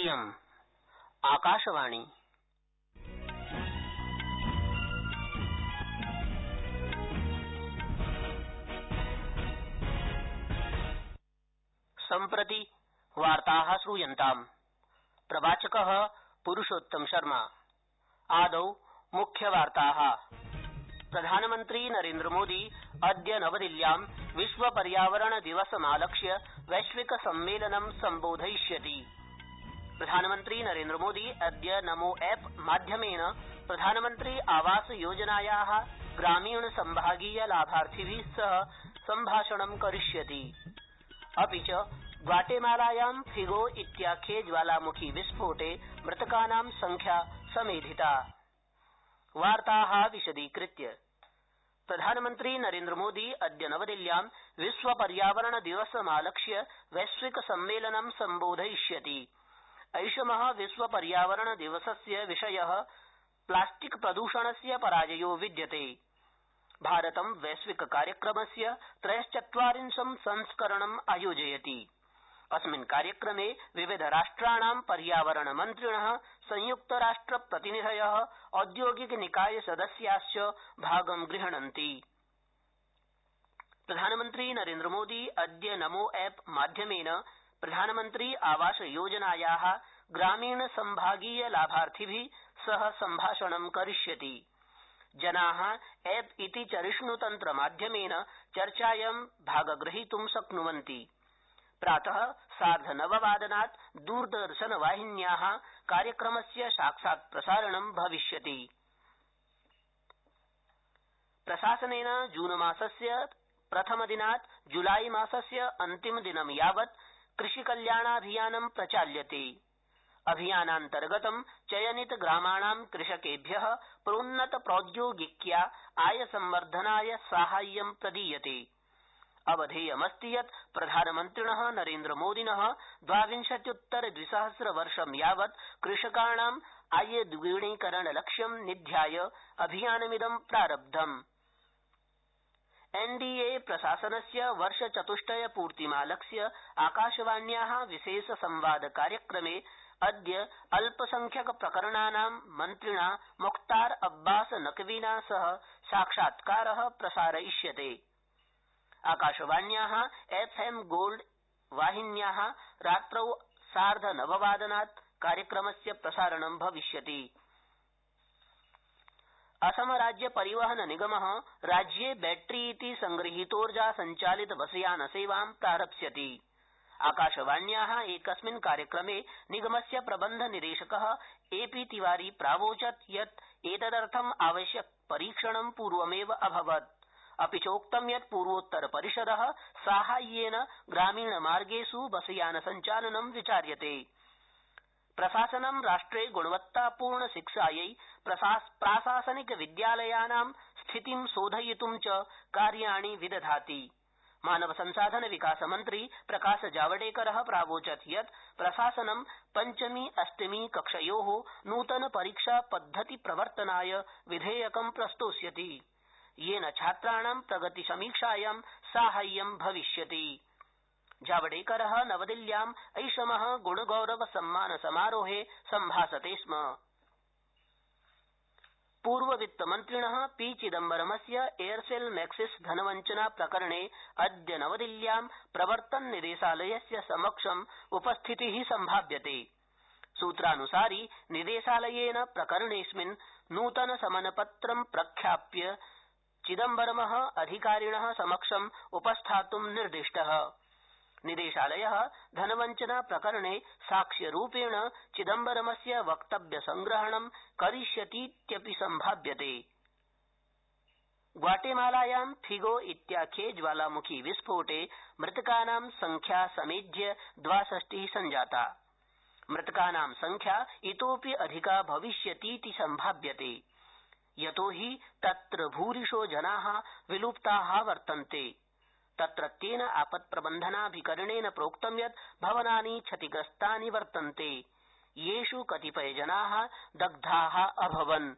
इयम् आकाशवाणी। सम्प्रति वार्ता श्रूयन्ताम्। प्रवाचक पुरुषोत्तम शर्मा। आदौ मुख्यवार्ता प्रधानमन्त्री नरेन्द्रमोदी अद्य नवदिल्ल्यां विश्व पर्यावरण दिवसमालक्ष्य वैश्विक सम्मेलनं सम्बोधयिष्यति। प्रधानमन्त्री नरेन्द्रमोदी अद्य नमो एप माध्यमेन प्रधानमन्त्री आवास योजनाया ग्रामीण संभागीय लाभार्थिभि सह सम्भाषणं करिष्यति। अपि च ग्वाटेमालायां फिगो इत्याख्ये ज्वालामुखी विस्फोटे मृतकानां संख्या समेधिता। प्रधानमन्त्री नरेन्द्रमोदी अद्य नवदिल्ल्यां विश्व पर्यावरण दिवसमालक्ष्य वैश्विक सम्मेलनं सम्बोधयिष्यति। ऐषम विश्व पर्यावरण दिवसस्य विषय प्लास्टिक प्रदूषणस्य पराजयो विद्यते। भारतं वैश्विक कार्यक्रमस्य त्रयश्चत्वारिंशं संस्करणम् आयोजयति। अस्मिन् कार्यक्रमे विविध राष्ट्राणां पर्यावरण मन्त्रिण संयुक्तराष्ट्र प्रतिनिधय औद्योगिक निकाय सदस्याश्च भागं गृह्णन्ति। प्रधानमन्त्री नरेन्द्रमोदी अद्य नमो एप माध्यमेन प्रधानमन्त्री आवास योजनाया ग्रामीण संभागीय लाभार्थिभि सह सम्भाषणं करिष्यति। जना एप इति चरिष्णुतन्त्र माध्यमेन चर्चायां भागग्रहीतुं शक्नुवन्ति। प्रात सार्धनववादनात् दूरदर्शनवाहिन्या कार्यक्रमस्य साक्षात् प्रसारणं भविष्यति। प्रशासनेन जूनमासस्य प्रथमदिनात् जुलाईमासस्य अन्तिमदिनं यावत् कृषिकल्याणाभियानं प्रचाल्यते। अभियानान्तर्गतं चयनित ग्रामाणां कृषकेभ्य प्रोन्नत प्रौद्योगिक्या आयसंवर्धनाय साहाय्यं प्रदीयते। अवधेयमस्ति यत् प्रधानमन्त्रिण नरेन्द्रमोदिन द्वाविंशत्युत्तर द्विसहस्र वर्ष यावत् कृषकाणाम् आयद्विगुणीकरणलक्ष्यं निध्याय अभियानमिदं प्रारब्धम्। एनडीए प्रशासनस्य वर्षचतुष्टय पूर्तिमालक्ष्य आकाशवाण्या विशेष संवाद कार्यक्रमे अद्य अल्पसंख्यक प्रकरणानां मन्त्रिणा मुख्तार अब्बास नकवीना सह साक्षात्कार प्रसारयिष्यते। आकाशवाण्या, एफ़ एम गोल्ड वाहिन्या रात्रौ सार्धनववादनात् कार्यक्रमस्य प्रसारणं भविष्यति। असम राज्य परिवहन निगम राज्ये बैटरी इति संगृहीतोर्जा संचालित बसयानसेवां प्रारप्स्यति। आकाशवाण्या एकस्मिन् कार्यक्रमे निगमस्य प्रबन्ध निदेशक ए पी तिवारी प्रावोचत् यत् एतदर्थम् आवश्यक परीक्षणं पूर्वमेव अभवत्। अपि चोक्तं यत् पूर्वोत्तर परिषद साहाय्येन ग्रामीणमार्गेष् बसयान सञ्चालनं विचार्यते। प्रशासनं राष्ट्रे गुणवत्तापूर्ण शिक्षायै प्राशासनिक विद्यालयानां स्थितिं शोधयित्ं च कार्याणि विदधाति। मानव संसाधन विकास मन्त्री प्रकाश जावडेकर प्रावोचत् यत् प्रशासनं पञ्चमी अष्टमी कक्षयो नूतन परीक्षा पद्धति प्रवर्तनाय विधेयकं प्रस्तोष्यति। येन छात्राणां प्रगति समीक्षायां साहाय्यं भविष्यति। जावडेकर नवदिल्ल्याम् ऐषम गुणगौरव सम्मान समारोहे सम्भाषते स्म। पूर्ववित्तमन्त्रिण पी चिदम्बरमस्य एयरसेल मैक्सिस धनवञ्चना प्रकरणे अद्य नवदिल्ल्यां प्रवर्तन निदेशालयस्य समक्षम् उपस्थिति सम्भाव्यते। सूत्रानुसारि निदेशालयेन प्रकरणेऽस्मिन् नूतन समनपत्रं प्रख्याप्य चिदम्बरम अधिकारिण समक्षम् उपस्थातुं निर्दिष्ट। निदेशालय धनवञ्चना प्रकरणे साक्ष्यरूपेण चिदम्बरमस्य वक्तव्यसंग्रहणं करिष्यतीत्यपि सम्भाव्यते। ग्वाटेमालायां फिगो इत्याख्ये ज्वालामुखी विस्फोटे मृतकानां संख्या समेध्य द्वाषष्टि संजाता मृतकानां संख्या इतोऽपि अधिका भविष्यतीति सम्भाव्यते। यतो हि तत्र भूरिशो जना विलुप्ता वर्तन्ते। तत्रत्येन आपत्प्रबन्धनाभिकरणेन प्रोक्तं यत् भवनानि क्षतिग्रस्तानि वर्तन्ते। येष् कतिपयजना दग्धा अभवन्।